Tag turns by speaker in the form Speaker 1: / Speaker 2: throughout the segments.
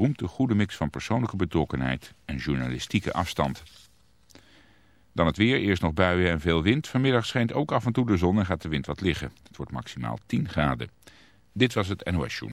Speaker 1: beroemd de goede mix van persoonlijke betrokkenheid en journalistieke afstand. Dan het weer, eerst nog buien en veel wind. Vanmiddag schijnt ook af en toe de zon en gaat de wind wat liggen. Het wordt maximaal 10 graden. Dit was het NOS Joen.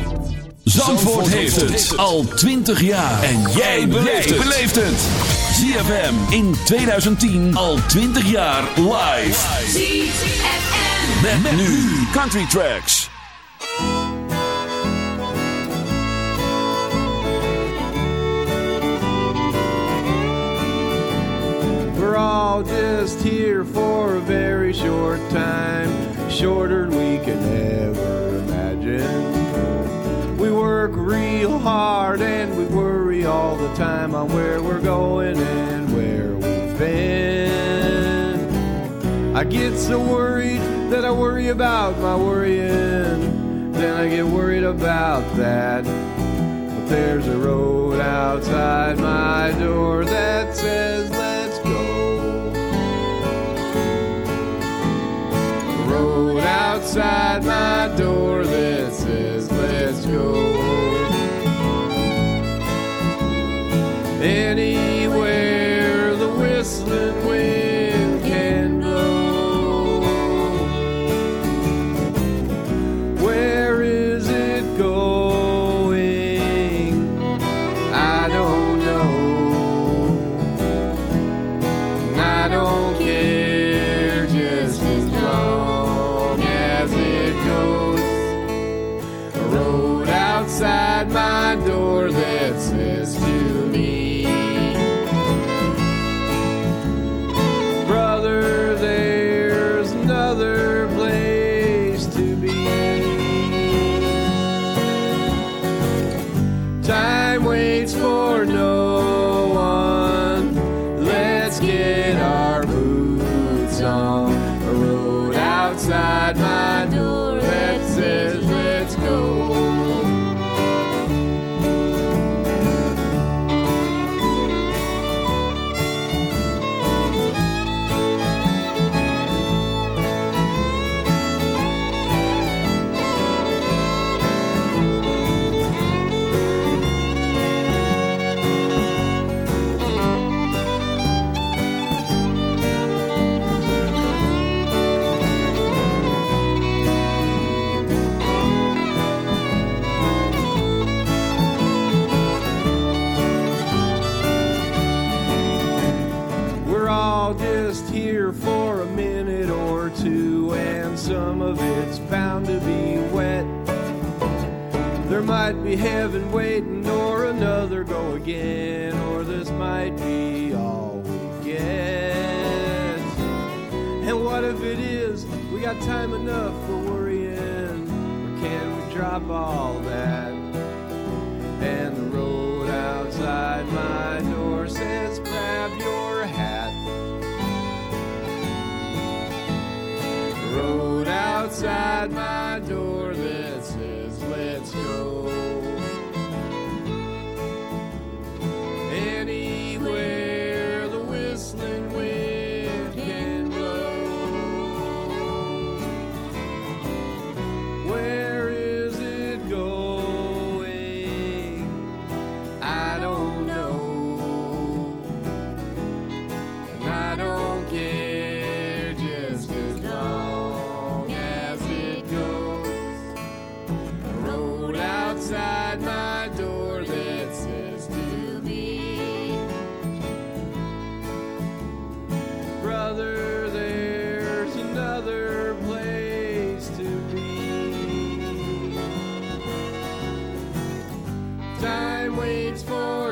Speaker 2: Zandvoort heeft het al 20 jaar. En jij beleeft het. ZFM in 2010 al 20 jaar live.
Speaker 3: ZFM.
Speaker 2: Met, nu Country Tracks.
Speaker 4: We're all just here for a very short time, shorter than we can ever imagine. Real hard and we worry all the time on where we're going and where we've been. I get so worried that I worry about my worrying, then I get worried about that. But there's a road outside my door that says, let's go. A road outside my door that says, let's go. Anywhere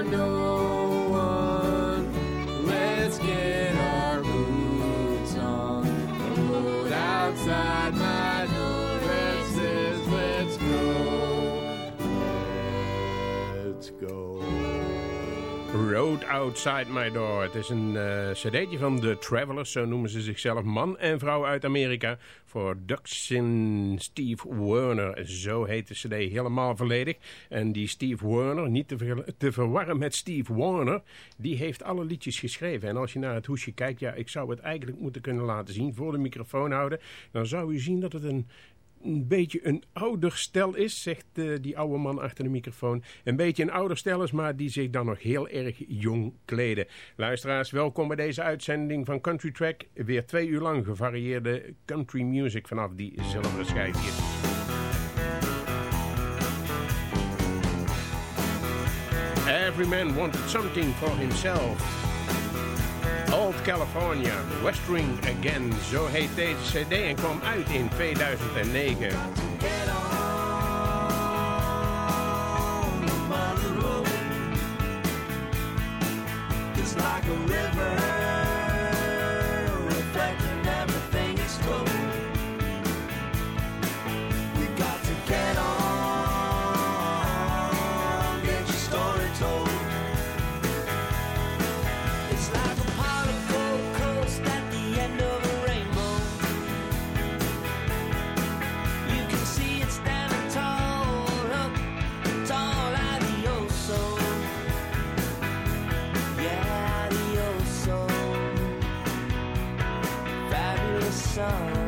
Speaker 4: no Outside My Door.
Speaker 5: Het is een eh, cd'tje van The Travelers, zo noemen ze zichzelf. Man en vrouw uit Amerika. Voor Duxin Steve Werner. Zo heet de cd helemaal volledig. En die Steve Werner, niet te, te verwarren met Steve Warner... die heeft alle liedjes geschreven. En als je naar het hoesje kijkt... ja, ik zou het eigenlijk moeten kunnen laten zien... voor de microfoon houden. Dan zou u zien dat het een een beetje een ouder stel is, zegt eh, die oude man achter de microfoon. Een beetje een ouder stel is, maar die zich dan nog heel erg jong kleden. Luisteraars, welkom bij deze uitzending van Country Track. Weer twee uur lang gevarieerde country music vanaf die zilveren schijfjes. Every man wanted something for himself. California, Westering Again, zo heet deze cd en kwam uit in 2009.
Speaker 6: Get the mother. It's like a river sun.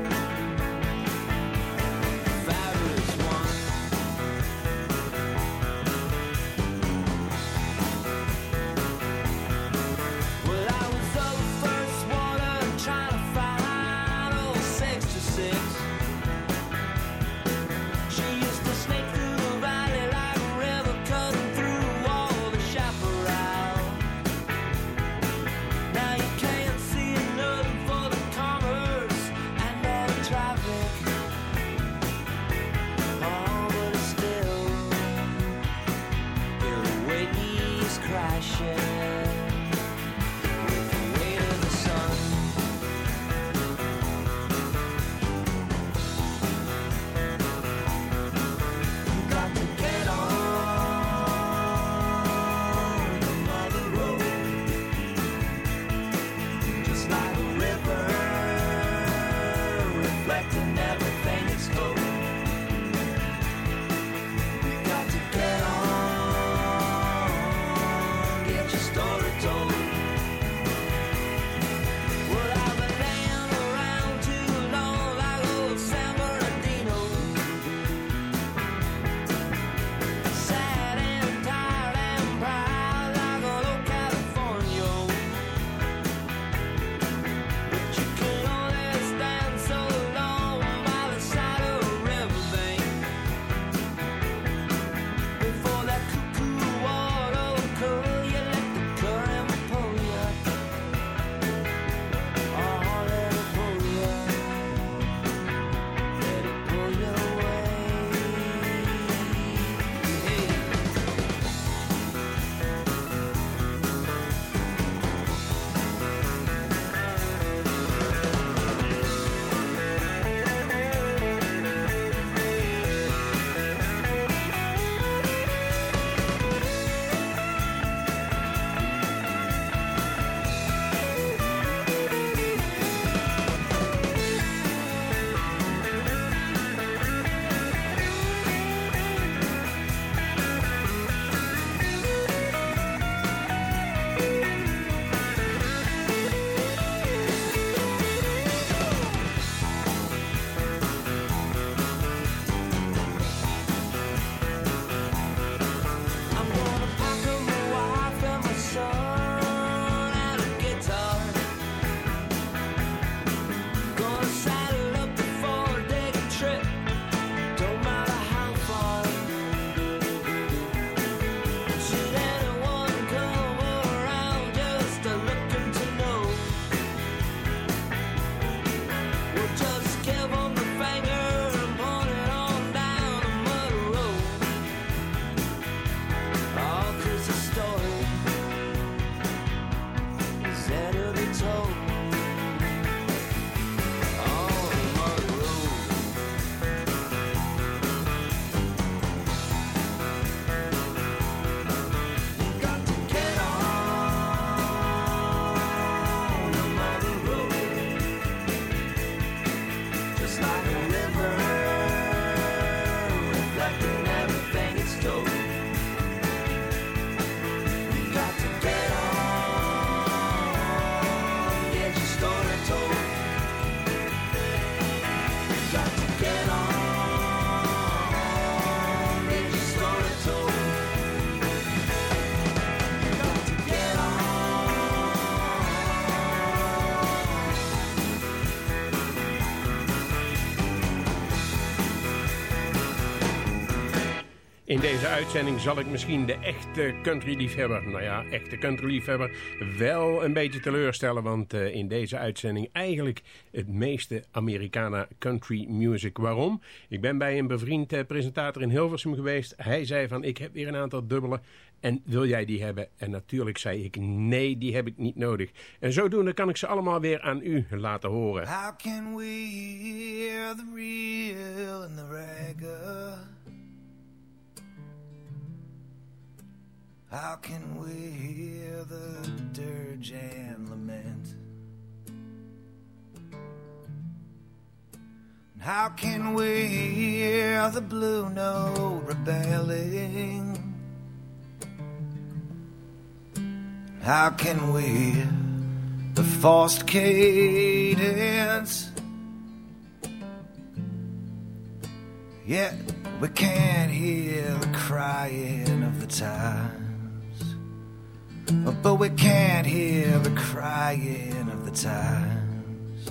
Speaker 5: Deze uitzending zal ik misschien de echte country-liefhebber, nou ja, echte country-liefhebber, wel een beetje teleurstellen. Want eh, in deze uitzending eigenlijk het meeste Americana country music. Waarom? Ik ben bij een bevriend eh, presentator in Hilversum geweest. Hij zei van, ik heb weer een aantal dubbele en wil jij die hebben? En natuurlijk zei ik, nee, die heb ik niet nodig. En zodoende kan ik ze allemaal weer aan u laten horen.
Speaker 7: How can we hear the dirge and lament? How can we hear the blue note rebelling? How can we hear the forced cadence? Yet we can't hear the crying of the times. But we can't hear the crying of the times.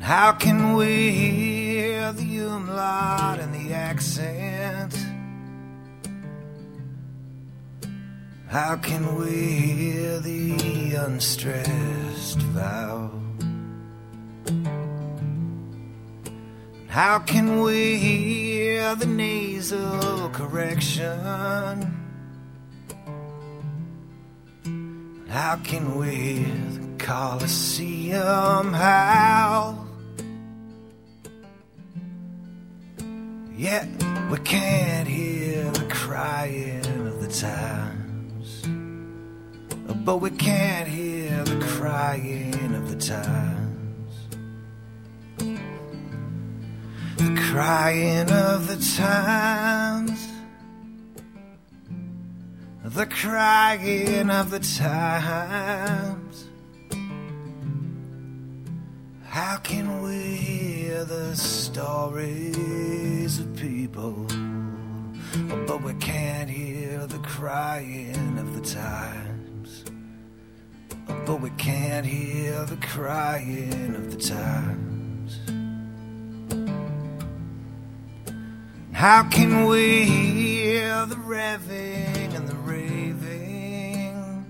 Speaker 7: How can we hear the umlaut and the accent? How can we hear the unstressed vow? How can we hear the nasal correction? How can we the Colosseum howl? Yet we can't hear the crying of the times. But we can't hear the crying of the times. Crying of the times. The crying of the times. How can we hear the stories of people? But we can't hear the crying of the times. But we can't hear the crying of the times. How can we hear the revving and the raving?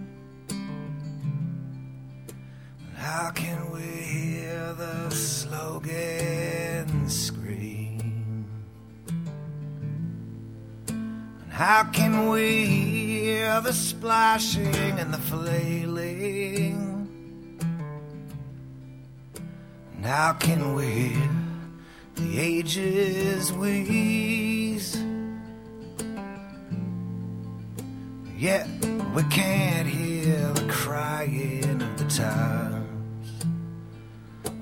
Speaker 7: How can we hear the slogan scream? And how can we hear the splashing and the flailing? And how can we hear the ages wheeze? Yet we can't hear the crying of the times.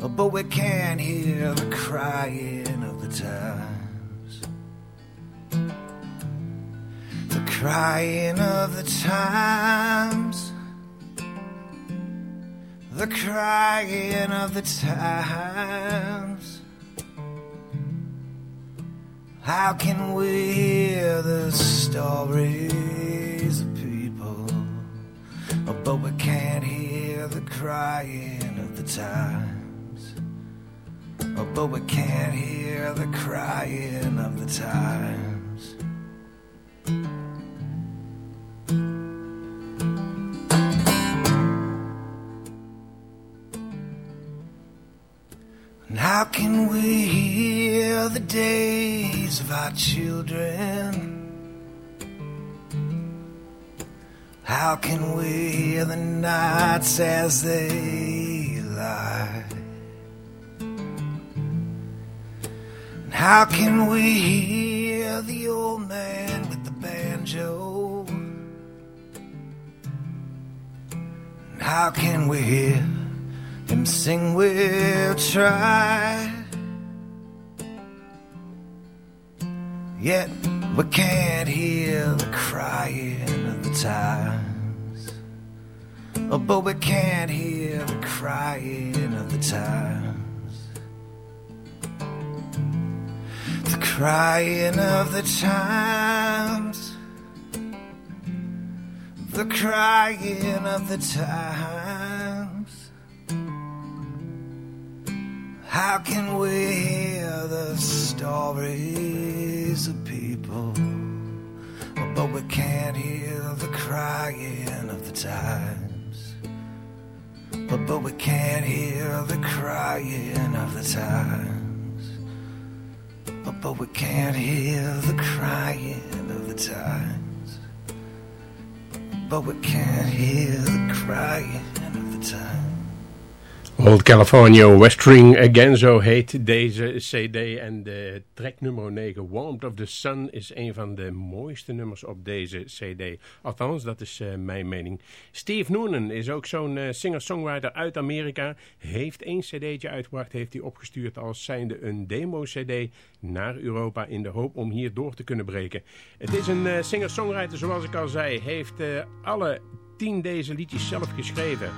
Speaker 7: Oh, but we can't hear the crying of the times. The crying of the times. The crying of the times. How can we hear the stories of people? But we can't hear the crying of the times. But we can't hear the crying of the times. And how can we days of our children? How can we hear the nights as they lie? And how can we hear the old man with the banjo? And how can we hear him sing? We'll try. Yet we can't hear the crying of the times. Oh, but we can't hear the crying of the times. The crying of the times. The crying of the times.
Speaker 8: How can we hear the stories of people? But we can't hear the crying of the times. But, but we can't hear the crying of the times. But, but we can't hear the crying of the times. But we can't hear the crying.
Speaker 5: Old California Westring Again, zo heet deze cd. En de track nummer 9, Warmth of the Sun, is een van de mooiste nummers op deze cd. Althans, dat is eh, mijn mening. Steve Noonan is ook zo'n eh, singer-songwriter uit Amerika. Heeft één cd'tje uitgebracht, heeft hij opgestuurd als zijnde een demo-cd naar Europa in de hoop om hier door te kunnen breken. Het is een eh, singer-songwriter, zoals ik al zei, heeft alle tien deze liedjes zelf geschreven.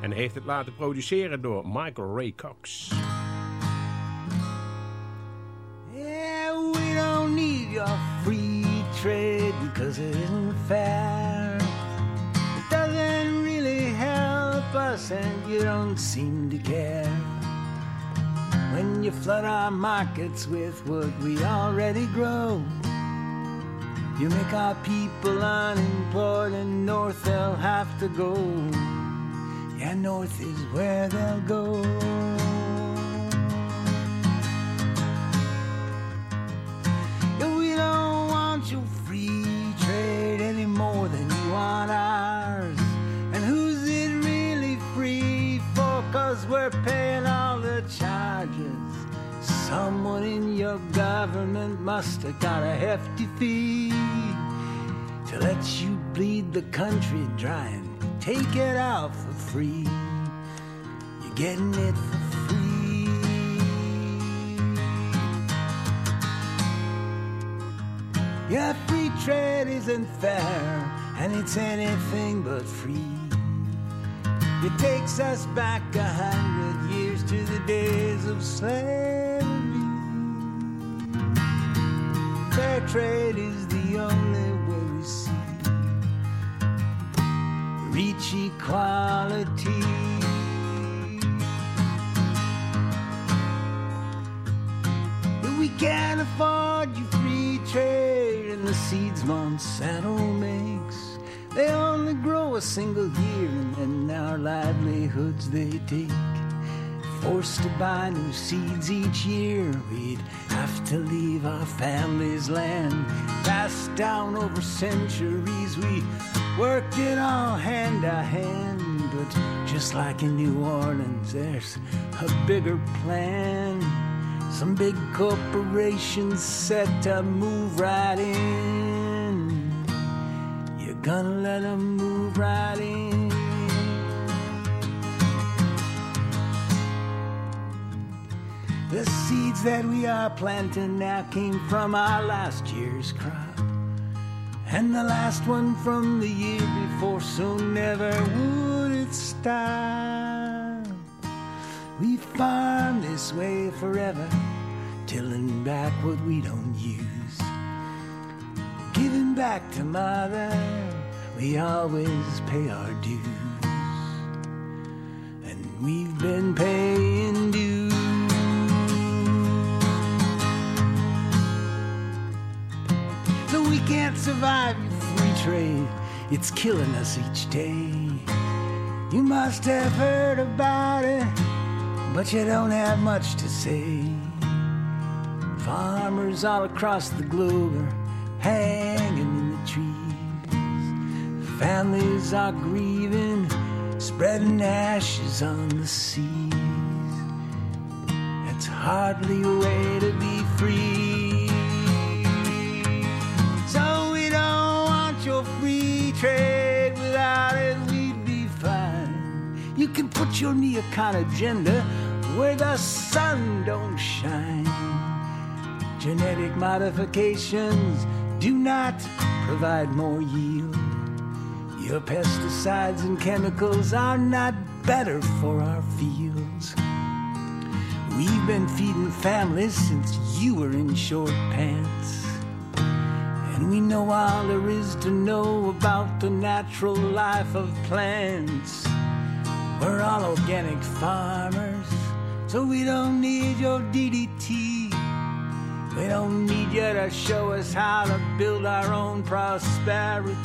Speaker 5: En heeft het laten produceren door Michael Ray Cox.
Speaker 8: Yeah, we don't need your free trade because it isn't fair. It doesn't really help us, and you don't seem to care. When you flood our markets with what we already grow, you make our people unimportant, north they'll have to go. Yeah, north is where they'll go. Yeah, we don't want your free trade any more than you want ours. And who's it really free for? Cause we're paying all the charges. Someone in your government must have got a hefty fee to let you bleed the country dry take it out for free. You're getting it for free. Yeah, free trade isn't fair, and it's anything but free. It takes us back a hundred years to the days of slavery. Fair trade is the only reach equality. We can't afford you free trade and the seeds Monsanto makes. They only grow a single year and then our livelihoods they take. Forced to buy new seeds each year, we'd have to leave our family's land. Passed down over centuries, we worked it all hand to hand. But just like in New Orleans, there's a bigger plan. Some big corporations set to move right in. You're gonna let them move right in. The seeds that we are planting now came from our last year's crop. And the last one from the year before, so never would it stop. We farm this way forever, tilling back what we don't use. Giving back to mother, we always pay our dues. And we've been paying dues. We can't survive your free trade. It's killing us each day. You must have heard about it, but you don't have much to say. Farmers all across the globe are hanging in the trees. Families are grieving, spreading ashes on the seas. It's hardly a way to be free. Trade. Without it, we'd be fine. You can put your neocon agenda where the sun don't shine. Genetic modifications do not provide more yield. Your pesticides and chemicals are not better for our fields. We've been feeding families since you were in short pants. And we know all there is to know about the natural life of plants. We're all organic farmers, So we don't need your DDT. We don't need you to show us how to build our own prosperity.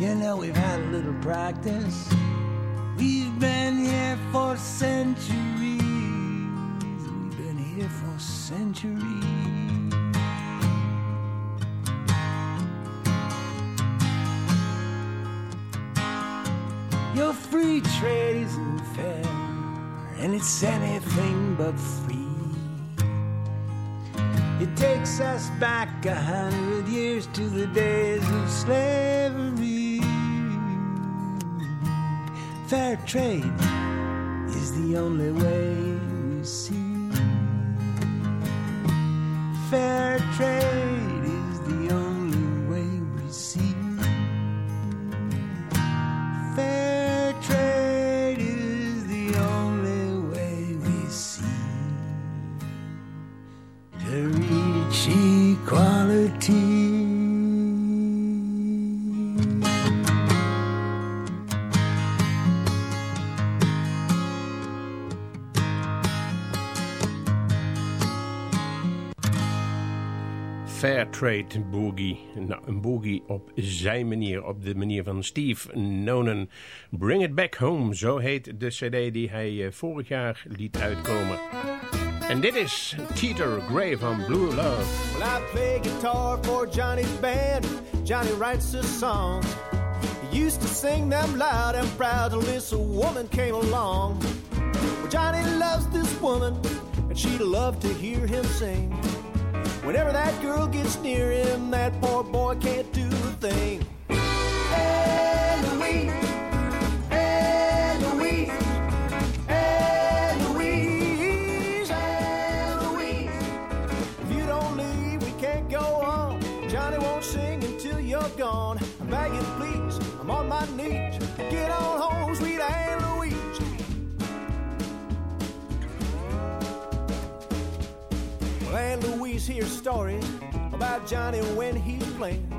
Speaker 8: You know, we've had a little practice. We've been here for centuries. Centuries. Your free trade isn't fair, and it's anything but free. It takes us back a hundred years to the days of slavery. Fair trade is the only way we see. Fair Trade
Speaker 5: Boogie. Nou, een boogie op zijn manier, op de manier van Steve Nonen. Bring It Back Home, zo heet de cd die hij eh, vorig jaar liet uitkomen. En dit is Teeter Gray van Blue Love.
Speaker 9: Well, I play guitar for Johnny's band. Johnny writes the songs. He used to sing them loud and proud till this woman came along. Well, Johnny loves this woman, and she'd love to hear him sing. Whenever that girl gets near him, that poor boy can't do a thing. Hey, Louise. Hey, Louise. Hey, Louise. Hey, Louise. If you don't leave, we can't go on. Johnny won't sing until you're gone. I'm begging, please. I'm on my knees. Get on home, sweet Anne Louise. Louise hears stories about Johnny when he's playing.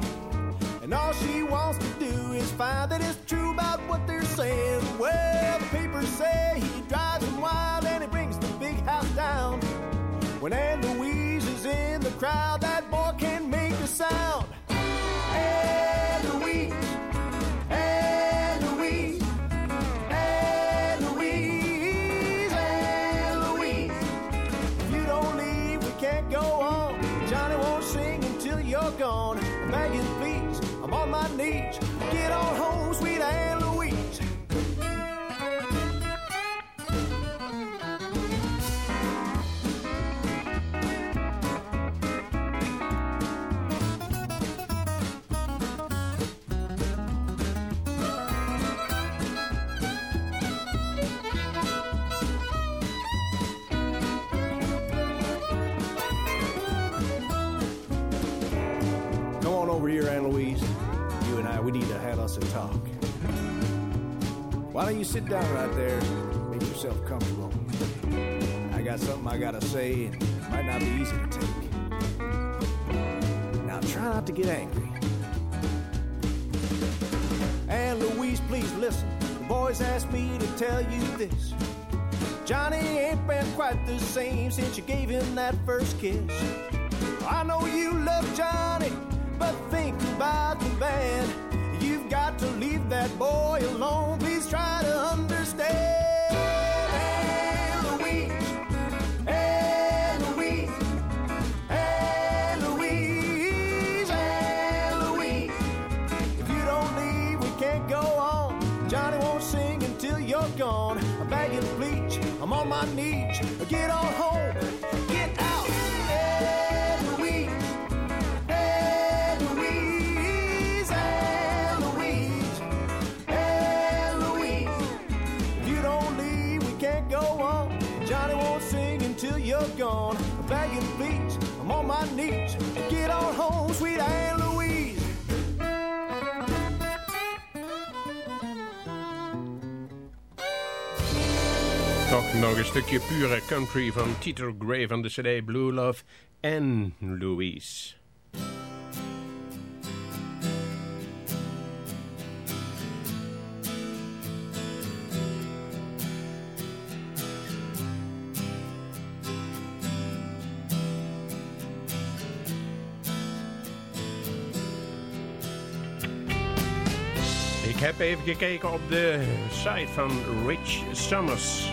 Speaker 9: And all she wants to do is find that it's true about what they're saying. Well, the papers say he drives them wild and he brings the big house down. When Anne Louise is in the crowd, that boy can make a sound. Anne begging, please, I'm on my knees. Get on home, Sit down right there, make yourself comfortable? I got something I gotta say, and it might not be easy to take. Now try not to get angry. Anne Louise, please listen. The boys asked me to tell you this. Johnny ain't been quite the same since you gave him that first kiss. I know you love Johnny, but think about the band. You've got to leave that boy alone. Gone. Begging, please. I'm on my knees. Get on home, sweet Anne Louise.
Speaker 5: Toch nog een stukje pure country van Teeter Gray van de cd Blue Love en Louise. Heb even gekeken op de site van Rich Summers.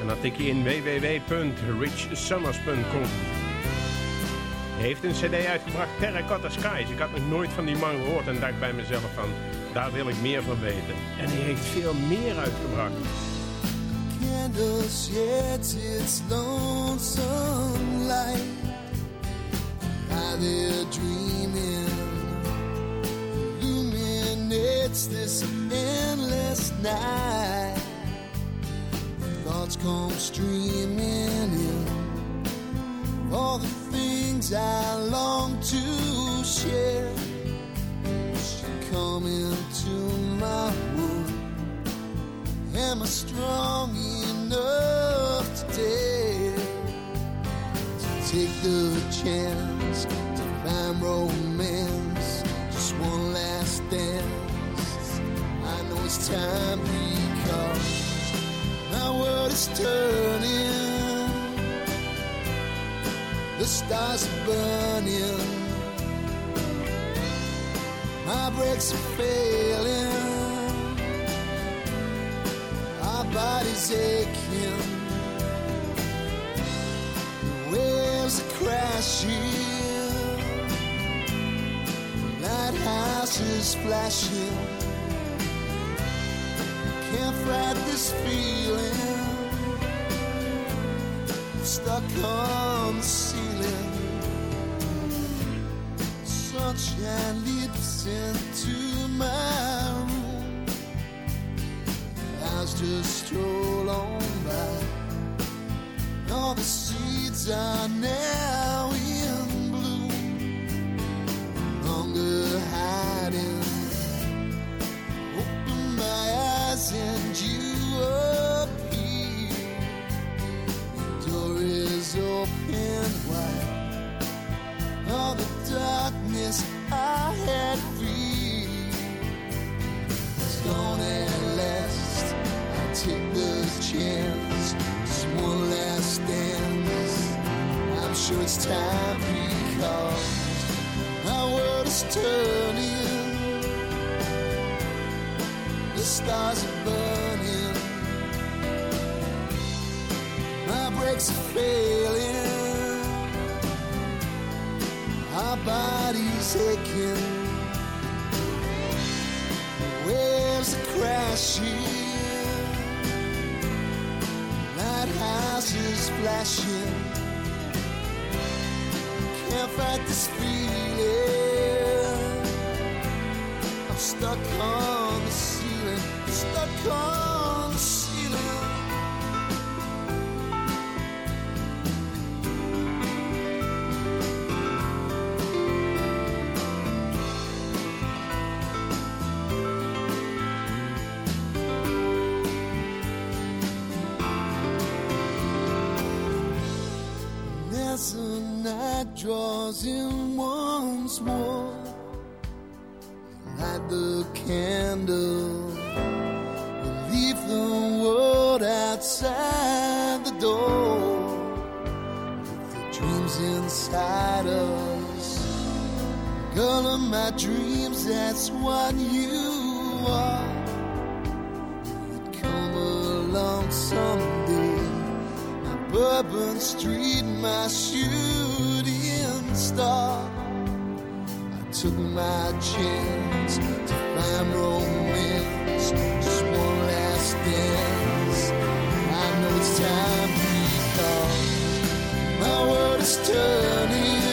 Speaker 5: En dan tik je in www.richsummers.com. Heeft een cd uitgebracht, Terracotta Skies. Ik had nog nooit van die man gehoord en dacht bij mezelf van... daar wil ik meer van weten. En hij heeft veel meer uitgebracht.
Speaker 10: sheds its this endless night. Thoughts come streaming in, all the things I long to share. She come into my world. Am I strong enough to dare to take the chance to find romance? It's time because my world is turning. The stars are burning. My brakes are failing our bodies aching. The waves are crashing. Lighthouses flashing. Fight this feeling. Stuck on the ceiling. Sunshine leaps into my room. Clouds just stroll on by. All the seeds are now aching. Waves are crashing. Lighthouses flashing. Can't fight this feeling. I'm stuck on the ceiling. Stuck on draws in once more, light the candle, and leave the world outside the door. With the dreams inside us, girl of my dreams, that's what you are. You'd come along someday. My Bourbon Street, my shooting star. I took my chance to find romance, just one last dance. I know it's time because my world is turning.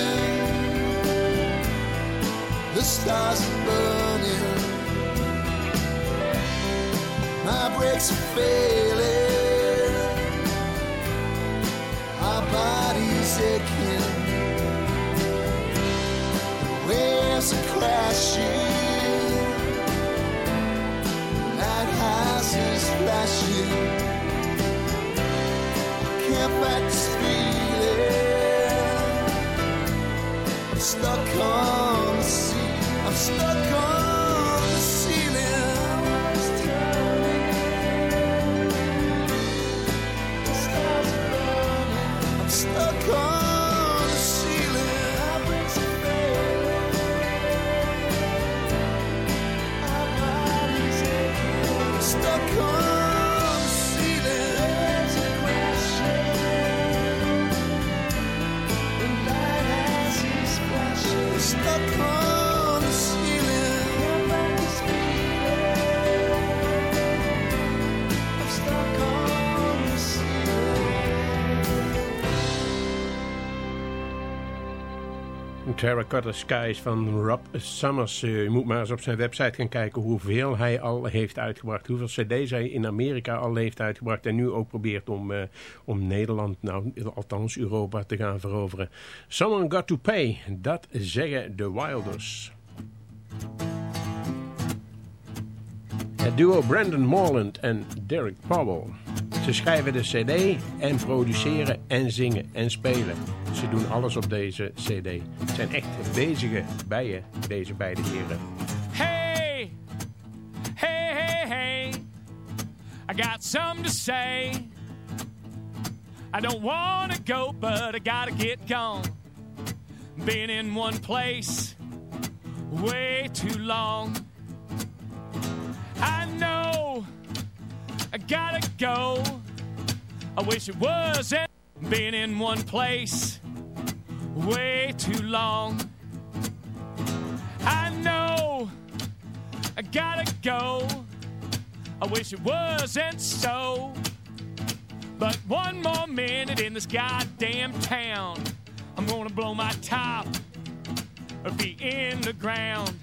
Speaker 10: The stars are burning. My brakes are failing. Our bodies aching. Flashing. Can't this feeling. Stuck on the sea. I'm stuck on stuck on
Speaker 5: Terracotta Skies van Rob Summers. Je moet maar eens op zijn website gaan kijken hoeveel hij al heeft uitgebracht. Hoeveel cd's hij in Amerika al heeft uitgebracht. En nu ook probeert om, uh, om Nederland, nou althans Europa, te gaan veroveren. Someone got to pay. Dat zeggen de Wilders. Het duo Brandon Morland en Derek Powell. Ze schrijven de cd en produceren en zingen en spelen. Ze doen alles op deze cd. Het zijn echt bezige bijen, deze beide heren.
Speaker 11: Hey, hey, hey, hey. I got something to say. I don't want to go, but I gotta get gone. Been in one place way too long. I know I gotta go. I wish it wasn't been in one place way too long. I know I gotta go. I wish it wasn't so. But one more minute in this goddamn town, I'm gonna blow my top or be in the ground.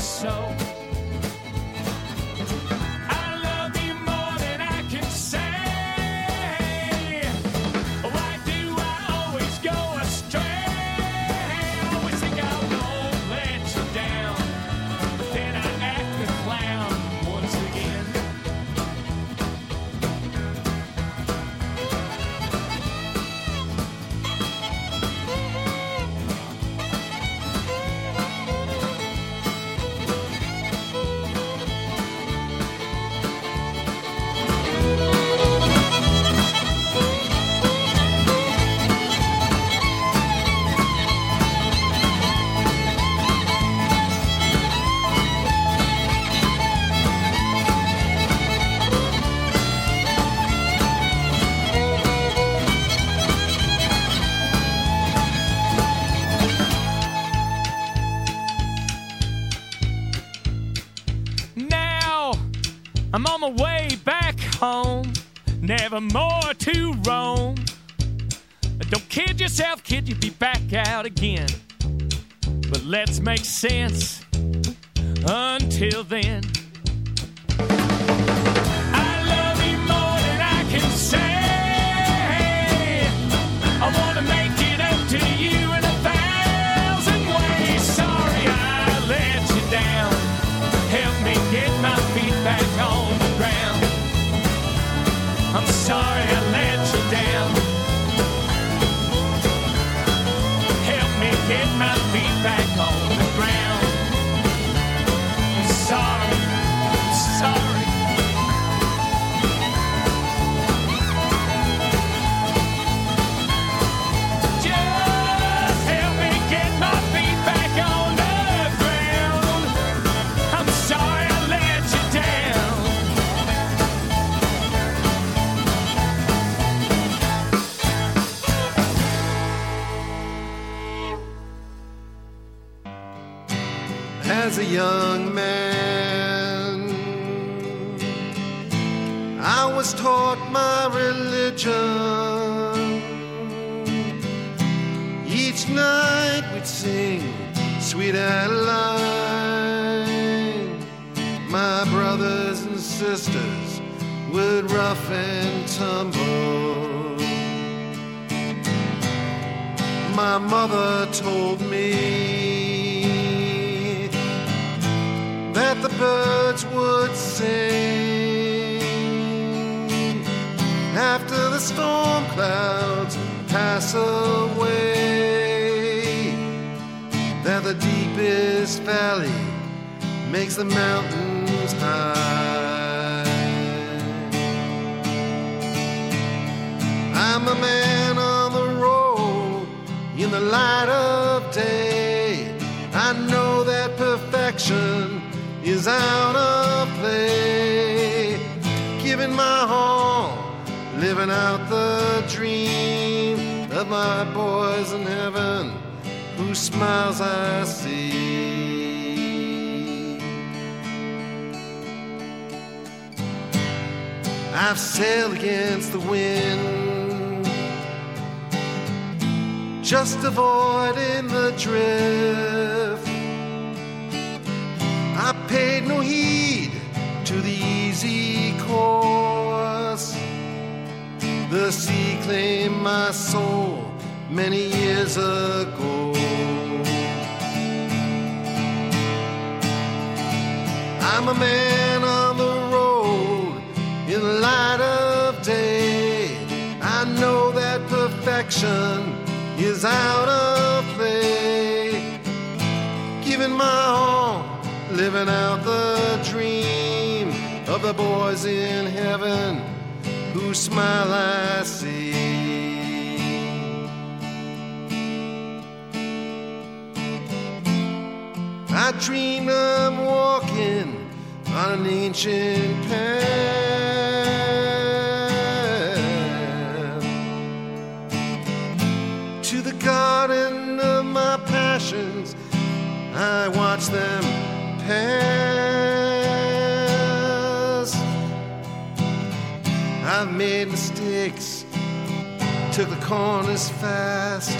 Speaker 11: So. My way back home, never more to roam. Don't kid yourself, kid, you'll be back out again. But let's make sense until then. I
Speaker 12: paid no heed to the easy course. The sea claimed my soul many years ago. I'm a man on the road in the light of day. I know that perfection is out of play. Giving my living out the dream of the boys in heaven whose smile I see. I dream I'm walking on an ancient path to the garden of my passions. I watch them pass. I've made mistakes, took the corners fast.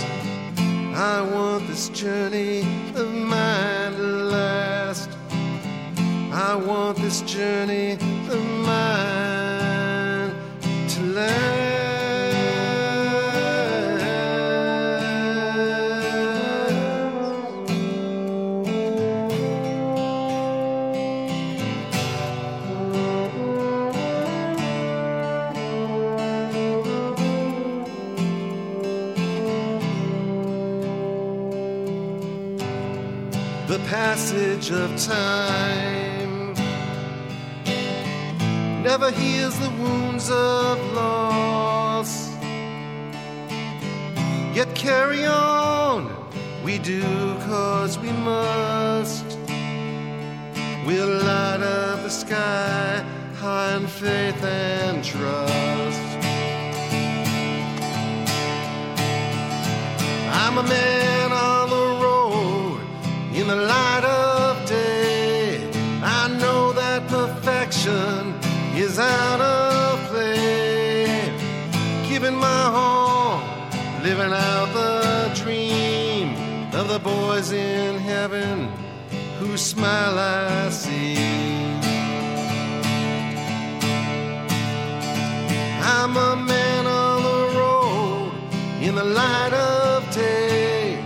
Speaker 12: I want this journey of mine to last. I want this journey of mine to last. Of time never heals the wounds of loss. Yet carry on, we do cause we must. We'll light up the sky high in faith and trust. I'm a man on the road in the light living out the dream of the boys in heaven whose smile I see. I'm a man on the road in the light of day.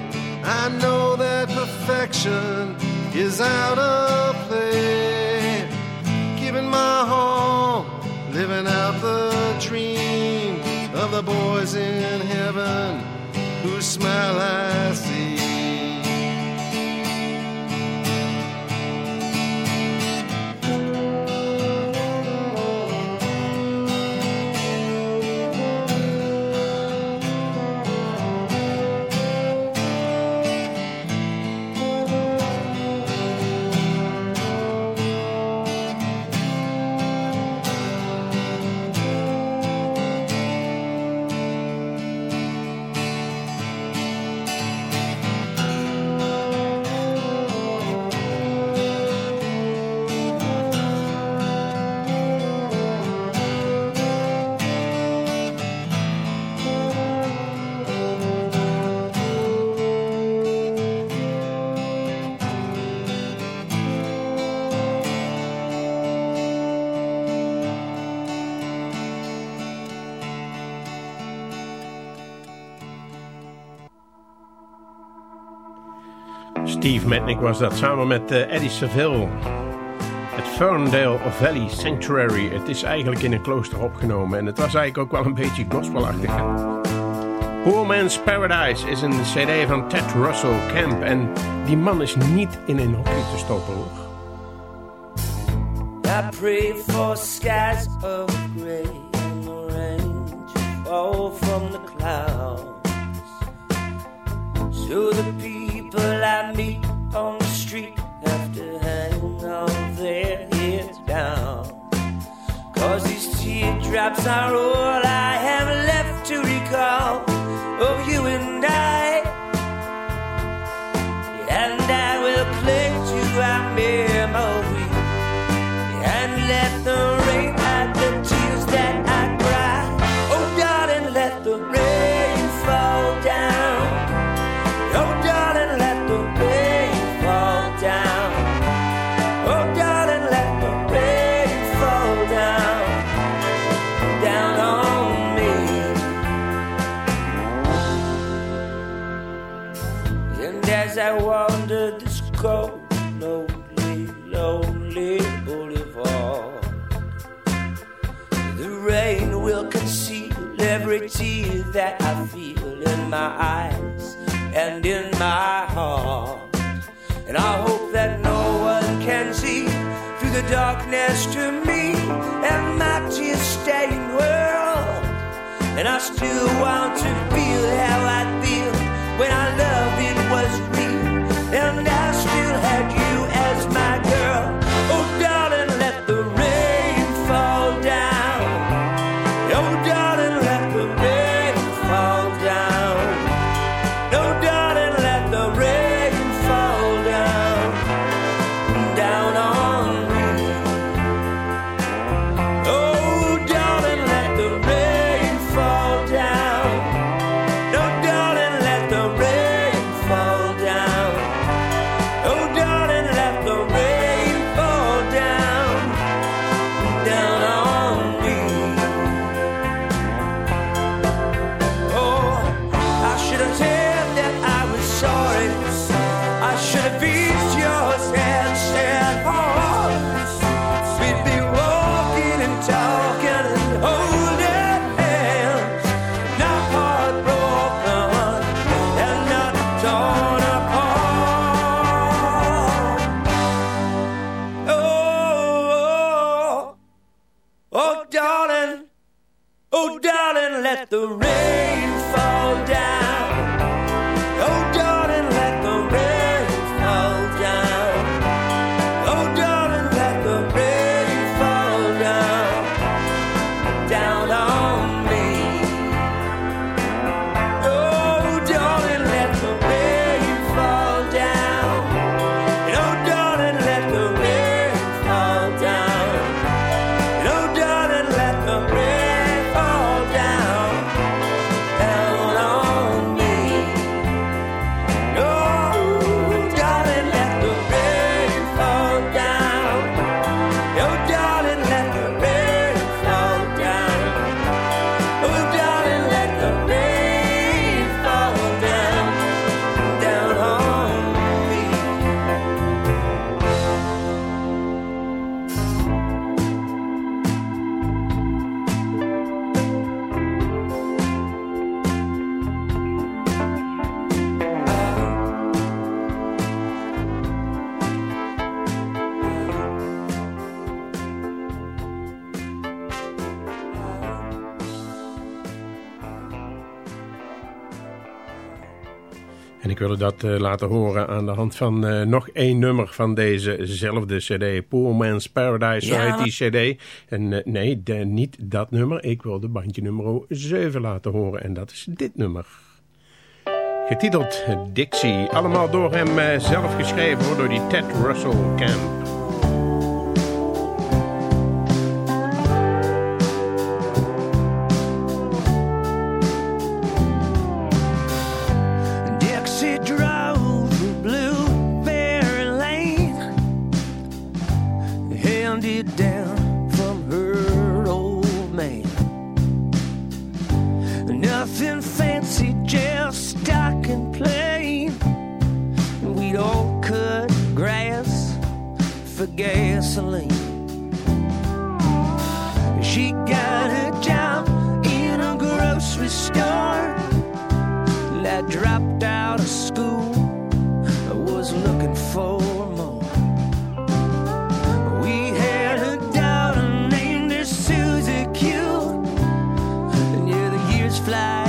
Speaker 12: I know that perfection is out of the boys in heaven whose smile I see.
Speaker 5: Steve Metnick was dat samen met eh, Eddie Saville. Het Ferndale Valley Sanctuary. Het is eigenlijk in een klooster opgenomen en het was eigenlijk ook wel een beetje gospelachtig. Poor Man's Paradise is een cd van Ted Russell Camp en die man is niet in een hokje te stoppen hoor.
Speaker 6: I pray for skies of gray and to fall from the clouds. So the I meet on the street have to hang on their heads down. Cause these teardrops are all I have left to recall my eyes and in my heart. And I hope that no one can see through the darkness to me and my tear stained world. And I still want to feel how I feel when I loved
Speaker 5: Dat eh, laten horen aan de hand van eh, nog één nummer van dezezelfde cd. Poor Man's Paradise, zo
Speaker 6: Ja.
Speaker 5: heet die cd. En eh, nee, de- niet dat nummer. Ik wilde bandje nummer 7 laten horen. En dat is dit nummer. Getiteld Dixie. Allemaal door hem zelf geschreven door die Ted Russell Camp.
Speaker 6: fly.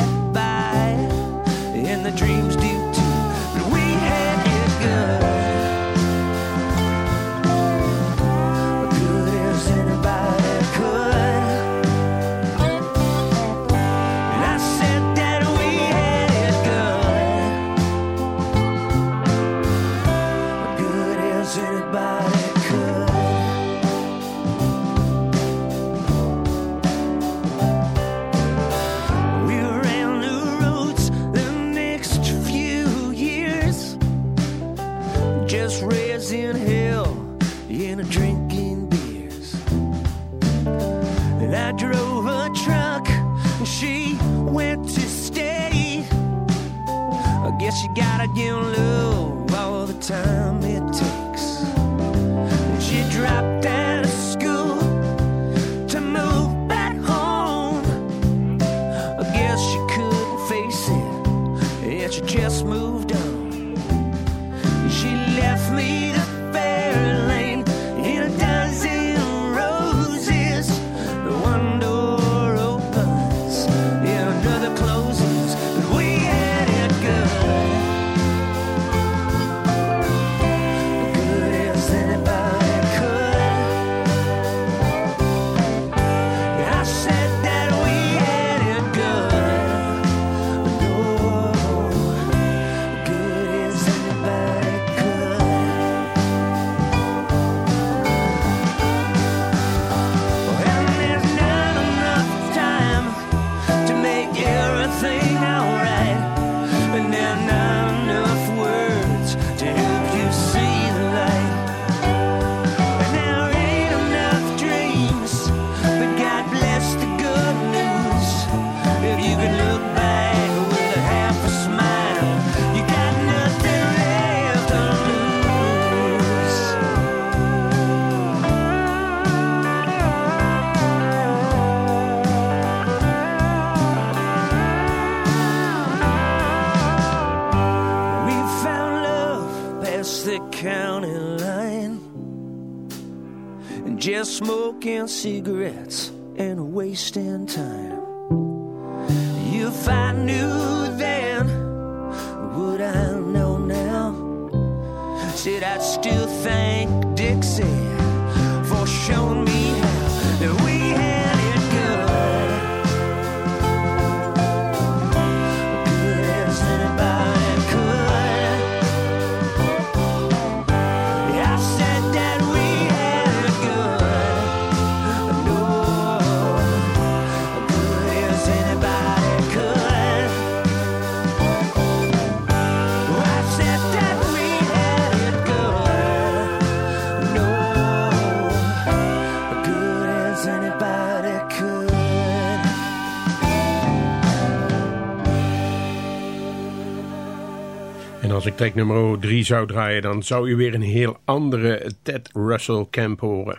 Speaker 5: track nummer 3 zou draaien... dan zou u weer een heel andere Ted Russell Camp horen.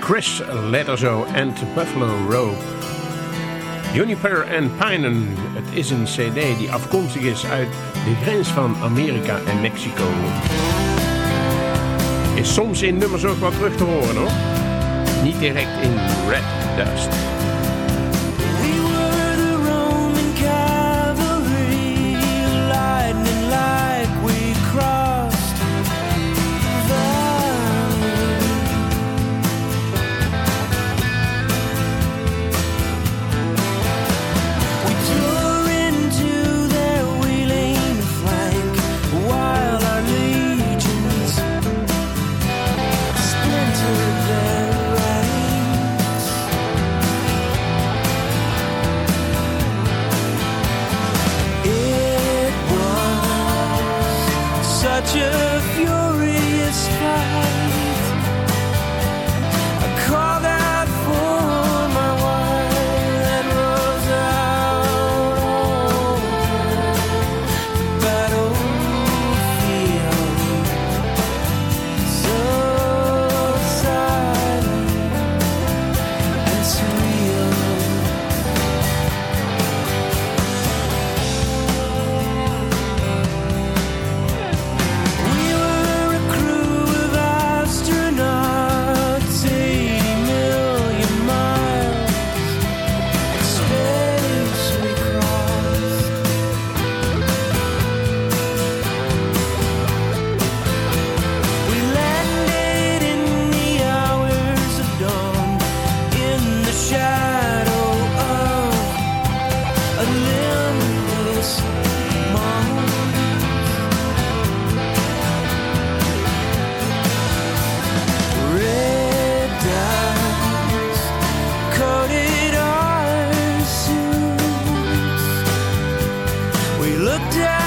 Speaker 5: Chris Letterzo en Buffalo Rope. Juniper and Pinen. Het is een cd die afkomstig is uit de grens van Amerika en Mexico. Is soms in nummers ook wel terug te horen hoor. Niet direct in Red Dust.
Speaker 6: die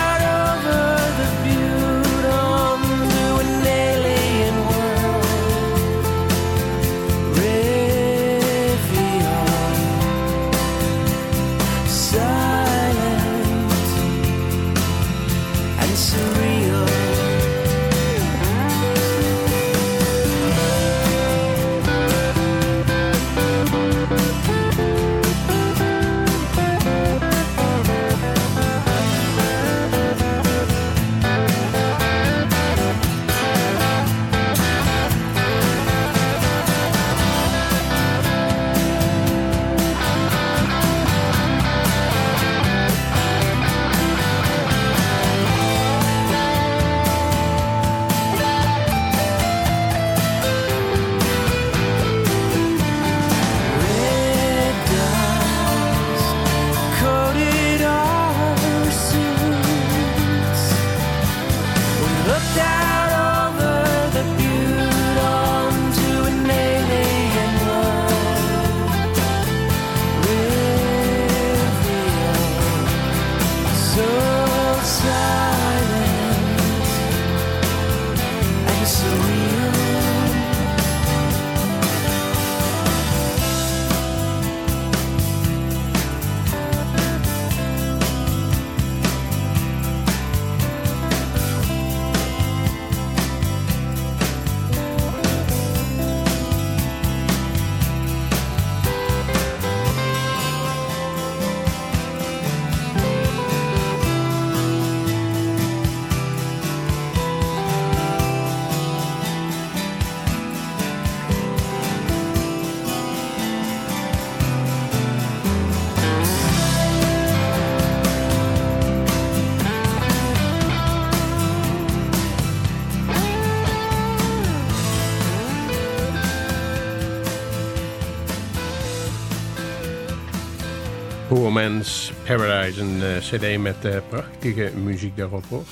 Speaker 5: Poor Man's Paradise, een uh, cd met uh, prachtige muziek daarop hoor.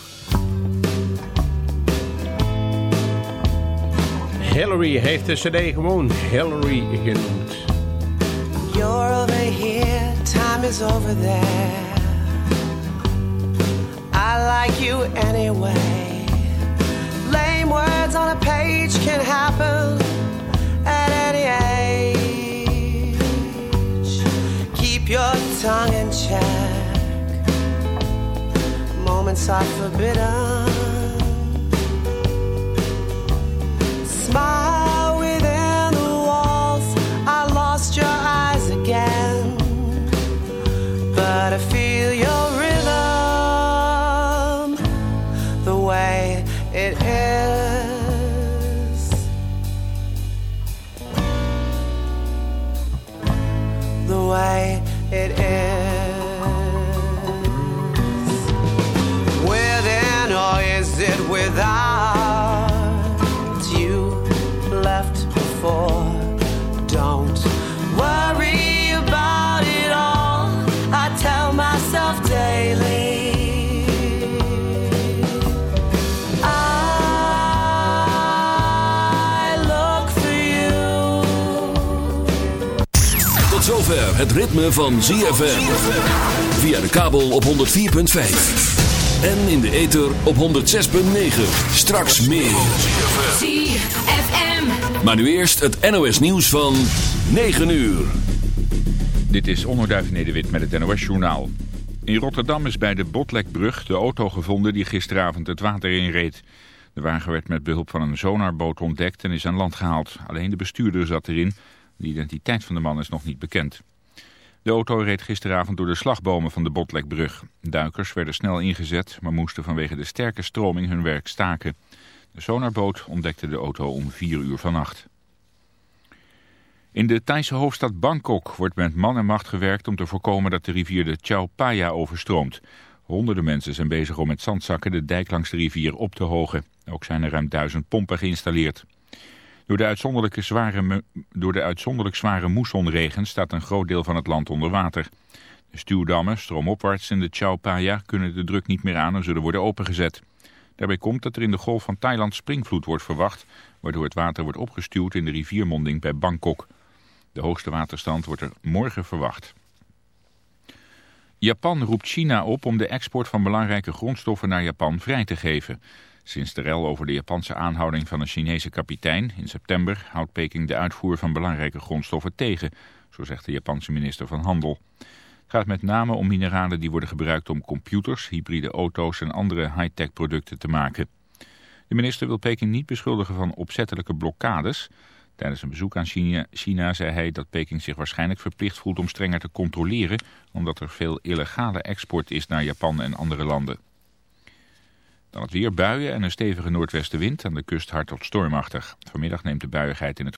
Speaker 5: Hillary heeft de cd gewoon Hillary genoemd.
Speaker 13: You're over here, time is over there. I like you anyway. Lame words on a page can happen at any age. Tongue in check. Moments are forbidden. Smile
Speaker 2: het ritme van ZFM. Via de kabel op 104.5. En in de ether op 106.9. Straks meer.
Speaker 14: ZFM.
Speaker 2: Maar nu eerst het NOS nieuws van 9 uur.
Speaker 1: Dit is Onderduif Nederwit met het NOS Journaal. In Rotterdam is bij de Botlekbrug de auto gevonden die gisteravond het water inreed. De wagen werd met behulp van een sonarboot ontdekt en is aan land gehaald. Alleen de bestuurder zat erin. De identiteit van de man is nog niet bekend. De auto reed gisteravond door de slagbomen van de Botlekbrug. Duikers werden snel ingezet, maar moesten vanwege de sterke stroming hun werk staken. De sonarboot ontdekte de auto om 4 uur vannacht. In de Thaise hoofdstad Bangkok wordt met man en macht gewerkt om te voorkomen dat de rivier de Chao Phraya overstroomt. Honderden mensen zijn bezig om met zandzakken de dijk langs de rivier op te hogen. Ook zijn er ruim duizend pompen geïnstalleerd. Door de uitzonderlijk zware, door de uitzonderlijk zware moessonregen staat een groot deel van het land onder water. De stuwdammen stroomopwaarts in de Chao Phraya kunnen de druk niet meer aan en zullen worden opengezet. Daarbij komt dat er in de golf van Thailand springvloed wordt verwacht, waardoor het water wordt opgestuwd in de riviermonding bij Bangkok. De hoogste waterstand wordt er morgen verwacht. Japan roept China op om de export van belangrijke grondstoffen naar Japan vrij te geven. Sinds de rel over de Japanse aanhouding van een Chinese kapitein in september houdt Peking de uitvoer van belangrijke grondstoffen tegen, zo zegt de Japanse minister van Handel. Het gaat met name om mineralen die worden gebruikt om computers, hybride auto's en andere high-tech producten te maken. De minister wil Peking niet beschuldigen van opzettelijke blokkades. Tijdens een bezoek aan China, China zei hij dat Peking zich waarschijnlijk verplicht voelt om strenger te controleren, omdat er veel illegale export is naar Japan en andere landen. Dan het weer buien en een stevige noordwestenwind aan de kust hard tot stormachtig. Vanmiddag neemt de buiigheid in het